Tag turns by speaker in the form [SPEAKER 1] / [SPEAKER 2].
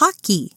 [SPEAKER 1] hockey.